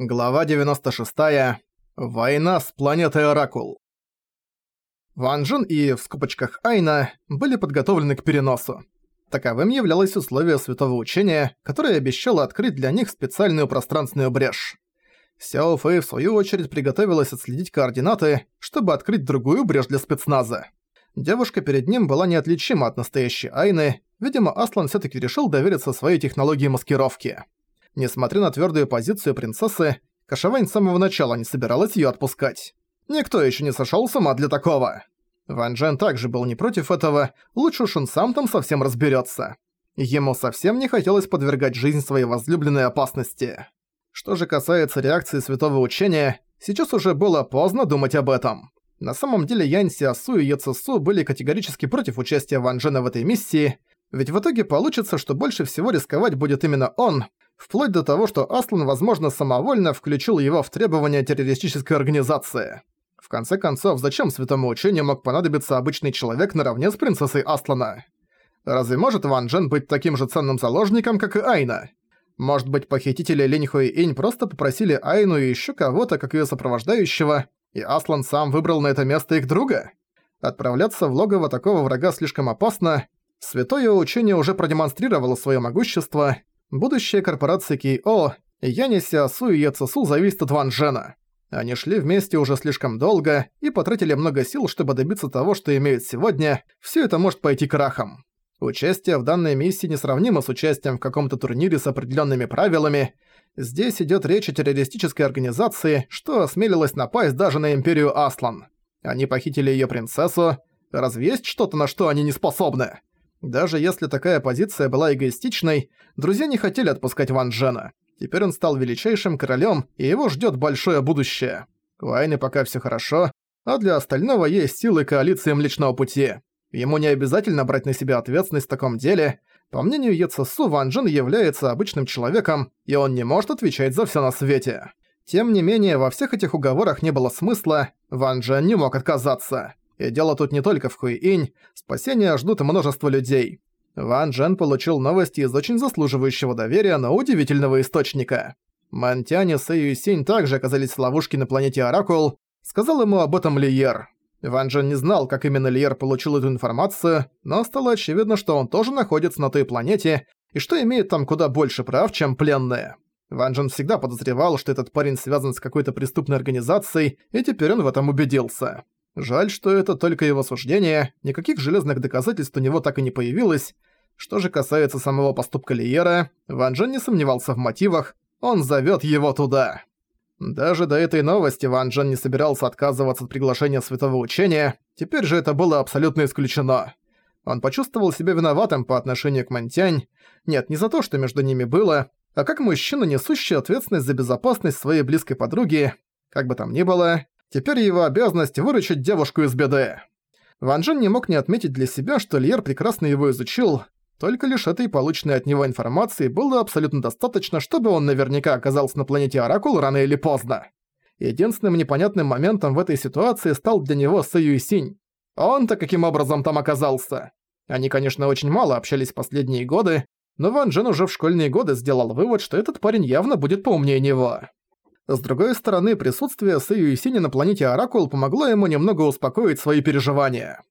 Глава 96. Война с планетой Оракул. Ван Джен и, в скобочках Айна, были подготовлены к переносу. Таковым являлось условие святого учения, которое обещало открыть для них специальную пространственную брешь. Сяо Фэй, в свою очередь, приготовилась отследить координаты, чтобы открыть другую брешь для спецназа. Девушка перед ним была неотличима от настоящей Айны, видимо, Аслан всё таки решил довериться своей технологии маскировки. Несмотря на твердую позицию принцессы, Кашавань с самого начала не собиралась ее отпускать. Никто еще не сошел с ума для такого. Ван Джен также был не против этого, лучше уж он сам там совсем разберется. Ему совсем не хотелось подвергать жизнь своей возлюбленной опасности. Что же касается реакции Святого Учения, сейчас уже было поздно думать об этом. На самом деле Янь Сиасу и Яцесу были категорически против участия Ван Джена в этой миссии, ведь в итоге получится, что больше всего рисковать будет именно он, вплоть до того, что Аслан, возможно, самовольно включил его в требования террористической организации. В конце концов, зачем святому учению мог понадобиться обычный человек наравне с принцессой Аслана? Разве может Ван Джен быть таким же ценным заложником, как и Айна? Может быть, похитители Линь Хуи Инь просто попросили Айну и ещё кого-то, как её сопровождающего, и Аслан сам выбрал на это место их друга? Отправляться в логово такого врага слишком опасно. Святое учение уже продемонстрировало своё могущество, Будущее корпорации Кей-О, Яни Сиасу и Яцесу зависит от Ван Джена. Они шли вместе уже слишком долго и потратили много сил, чтобы добиться того, что имеют сегодня. Все это может пойти крахом. Участие в данной миссии несравнимо с участием в каком-то турнире с определенными правилами. Здесь идет речь о террористической организации, что осмелилась напасть даже на Империю Аслан. Они похитили ее принцессу. Разве есть что-то, на что они не способны? Даже если такая позиция была эгоистичной, друзья не хотели отпускать Ван Джена. Теперь он стал величайшим королем, и его ждет большое будущее. У Айны пока все хорошо, а для остального есть силы коалиции Млечного Пути. Ему не обязательно брать на себя ответственность в таком деле. По мнению Яцесу, Ван Джен является обычным человеком, и он не может отвечать за все на свете. Тем не менее, во всех этих уговорах не было смысла, Ван Джен не мог отказаться. И дело тут не только в Хуи-Инь, спасения ждут множество людей. Ван Джен получил новости из очень заслуживающего доверия, но удивительного источника. Мантянь и Сэй Юсинь также оказались в ловушке на планете Оракул, сказал ему об этом Лиер. Ван Джен не знал, как именно Лиер получил эту информацию, но стало очевидно, что он тоже находится на той планете, и что имеет там куда больше прав, чем пленные. Ван Джен всегда подозревал, что этот парень связан с какой-то преступной организацией, и теперь он в этом убедился. Жаль, что это только его суждение, никаких железных доказательств у него так и не появилось. Что же касается самого поступка Лиера, Ван Джен не сомневался в мотивах, он зовёт его туда. Даже до этой новости Ван Джен не собирался отказываться от приглашения Святого Учения, теперь же это было абсолютно исключено. Он почувствовал себя виноватым по отношению к Мантянь, нет, не за то, что между ними было, а как мужчина, несущий ответственность за безопасность своей близкой подруги. Как бы там ни было, Теперь его обязанность выручить девушку из беды. Ван Джен не мог не отметить для себя, что Льер прекрасно его изучил, только лишь этой полученной от него информации было абсолютно достаточно, чтобы он наверняка оказался на планете Оракул рано или поздно. Единственным непонятным моментом в этой ситуации стал для него Сэй Синь. Он-то каким образом там оказался? Они, конечно, очень мало общались последние годы, но Ван Джен уже в школьные годы сделал вывод, что этот парень явно будет поумнее него. С другой стороны, присутствие Сэйю Сини на планете Оракул помогло ему немного успокоить свои переживания.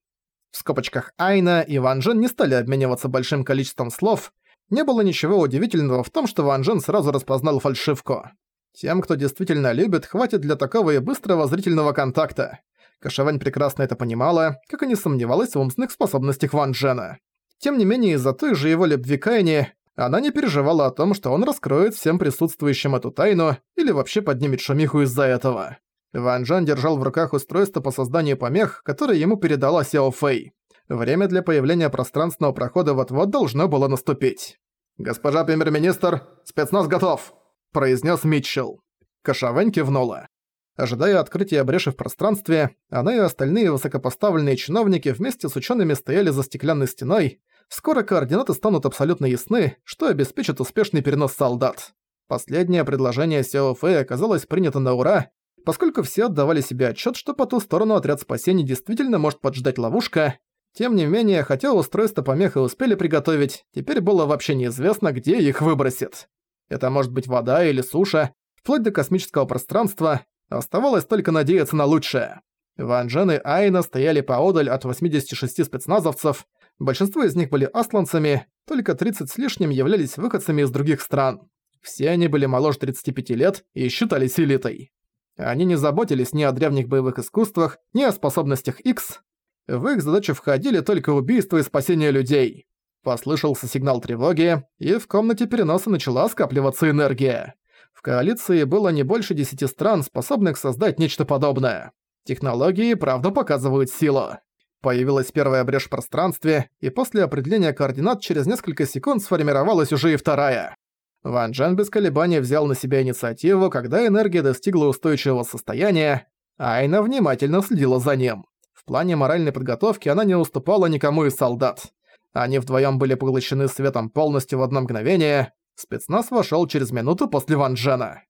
В скобочках Айна и Ван Джен не стали обмениваться большим количеством слов, не было ничего удивительного в том, что Ван Джен сразу распознал фальшивку. Тем, кто действительно любит, хватит для такого и быстрого зрительного контакта. Кашавань прекрасно это понимала, как и не сомневалась в умственных способностях Ван Джена. Тем не менее, из-за той же его любви к Айне, она не переживала о том, что он раскроет всем присутствующим эту тайну или вообще поднимет шумиху из-за этого. Ван Джан держал в руках устройство по созданию помех, которое ему передала Сяо Фэй. Время для появления пространственного прохода вот-вот должно было наступить. «Госпожа премьер-министр, спецназ готов!» – произнес Митчелл. Кашавэнь кивнула. Ожидая открытия бреши в пространстве, она и остальные высокопоставленные чиновники вместе с учеными стояли за стеклянной стеной, Скоро координаты станут абсолютно ясны, что обеспечит успешный перенос солдат. Последнее предложение Сяо Фэй оказалось принято на ура, поскольку все отдавали себе отчет, что по ту сторону отряд спасения действительно может поджидать ловушка. Тем не менее, хотя устройство помеха успели приготовить, теперь было вообще неизвестно, где их выбросит. Это может быть вода или суша. Вплоть до космического пространства, оставалось только надеяться на лучшее. Ван Джен и Айна стояли поодаль от 86 спецназовцев, большинство из них были асланцами, только 30 с лишним являлись выходцами из других стран. Все они были моложе 35 лет и считались элитой. Они не заботились ни о древних боевых искусствах, ни о способностях X. В их задачу входили только убийство и спасение людей. Послышался сигнал тревоги, и в комнате переноса начала скапливаться энергия. В коалиции было не больше десяти стран, способных создать нечто подобное. Технологии, правда, показывают силу. Появилась первая брешь в пространстве, и после определения координат через несколько секунд сформировалась уже и вторая. Ван Джен без колебаний взял на себя инициативу, когда энергия достигла устойчивого состояния, а Айна внимательно следила за ним. В плане моральной подготовки она не уступала никому из солдат. Они вдвоем были поглощены светом полностью в одно мгновение. Спецназ вошел через минуту после Ван Джена.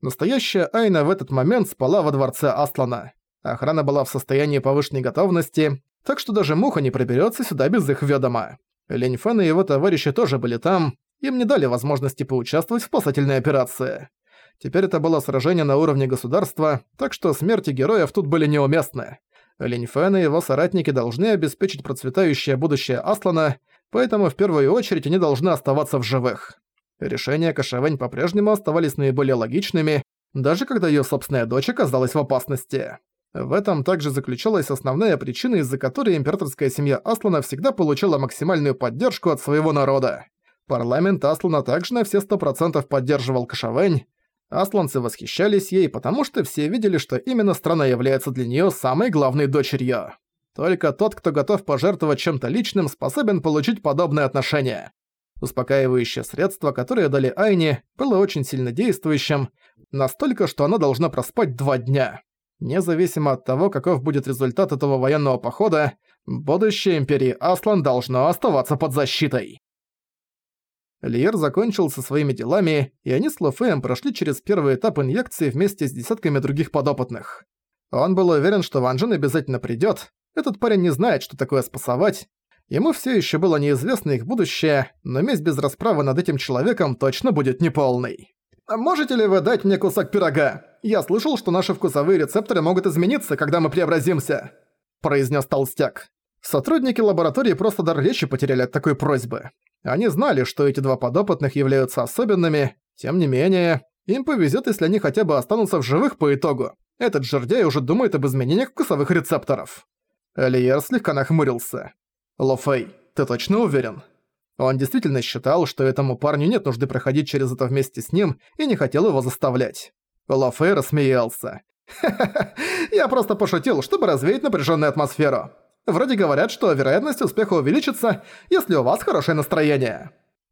Настоящая Айна в этот момент спала во дворце Аслана. Охрана была в состоянии повышенной готовности, так что даже муха не проберется сюда без их ведома. Линь Фэн и его товарищи тоже были там, им не дали возможности поучаствовать в спасательной операции. Теперь это было сражение на уровне государства, так что смерти героев тут были неуместны. Линь Фэн и его соратники должны обеспечить процветающее будущее Аслана, поэтому в первую очередь они должны оставаться в живых. Решения Кашавэнь по-прежнему оставались наиболее логичными, даже когда её собственная дочь оказалась в опасности. В этом также заключалась основная причина, из-за которой императорская семья Аслана всегда получала максимальную поддержку от своего народа. Парламент Аслана также на все сто процентов поддерживал Кашавэнь. Асланцы восхищались ей, потому что все видели, что именно страна является для неё самой главной дочерью. Только тот, кто готов пожертвовать чем-то личным, способен получить подобное отношение. Успокаивающее средство, которое дали Айне, было очень сильно действующим, настолько, что она должна проспать два дня. Независимо от того, каков будет результат этого военного похода, будущее Империи Аслан должно оставаться под защитой. Лиер закончил со своими делами, и они с Лофеем прошли через первый этап инъекции вместе с десятками других подопытных. Он был уверен, что Ван Джен обязательно придёт. Этот парень не знает, что такое спасовать. Ему всё ещё было неизвестно их будущее, но месть без расправы над этим человеком точно будет неполной. «А «Можете ли вы дать мне кусок пирога? Я слышал, что наши вкусовые рецепторы могут измениться, когда мы преобразимся», – произнес толстяк. Сотрудники лаборатории просто дар речи потеряли от такой просьбы. Они знали, что эти два подопытных являются особенными, тем не менее, им повезет, если они хотя бы останутся в живых по итогу. Этот жердяй уже думает об изменениях вкусовых рецепторов. Элиер слегка нахмурился. «Лофей, ты точно уверен?» Он действительно считал, что этому парню нет нужды проходить через это вместе с ним и не хотел его заставлять. Лофей рассмеялся. «Ха-ха-ха, я просто пошутил, чтобы развеять напряженную атмосферу. Вроде говорят, что вероятность успеха увеличится, если у вас хорошее настроение».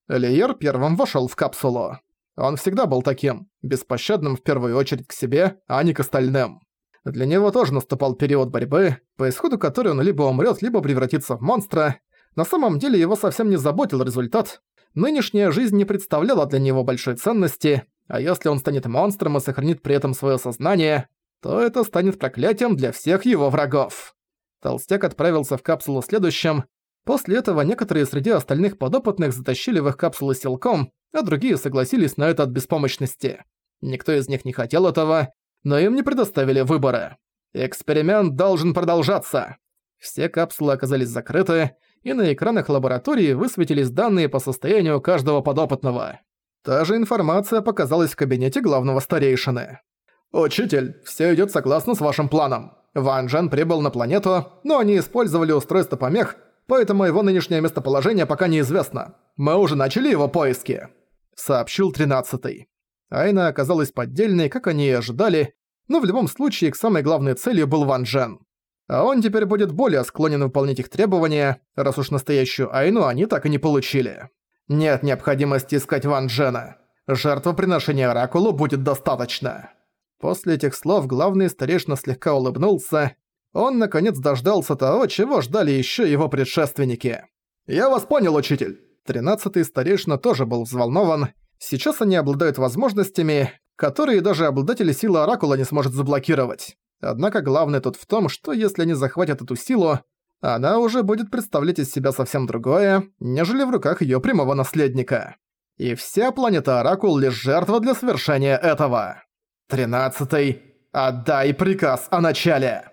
Лиер первым вошёл в капсулу. Он всегда был таким, беспощадным в первую очередь к себе, а не к остальным. Для него тоже наступал период борьбы, по исходу которой он либо умрёт, либо превратится в монстра. На самом деле его совсем не заботил результат. Нынешняя жизнь не представляла для него большой ценности, а если он станет монстром и сохранит при этом своё сознание, то это станет проклятием для всех его врагов. Толстяк отправился в капсулу следующим. После этого некоторые среди остальных подопытных затащили в их капсулы силком, а другие согласились на это от беспомощности. Никто из них не хотел этого, но им не предоставили выбора. Эксперимент должен продолжаться. Все капсулы оказались закрыты, и на экранах лаборатории высветились данные по состоянию каждого подопытного. Та же информация показалась в кабинете главного старейшины. «Учитель, все идет согласно с вашим планом. Ван Джен прибыл на планету, но они использовали устройство помех, поэтому его нынешнее местоположение пока неизвестно. Мы уже начали его поиски», — сообщил тринадцатый. Айна оказалась поддельной, как они и ожидали, но в любом случае их самой главной целью был Ван Джен. А он теперь будет более склонен выполнять их требования, раз уж настоящую Айну они так и не получили. Нет необходимости искать Ван Джена. Жертвоприношения Оракулу будет достаточно. После этих слов главный старейшина слегка улыбнулся. Он, наконец, дождался того, чего ждали еще его предшественники. «Я вас понял, учитель!» Тринадцатый старейшина тоже был взволнован. Сейчас они обладают возможностями, которые даже обладатели силы Оракула не сможет заблокировать. Однако главное тут в том, что если они захватят эту силу, она уже будет представлять из себя совсем другое, нежели в руках её прямого наследника. И вся планета Оракул лишь жертва для совершения этого. Тринадцатый. Отдай приказ о начале.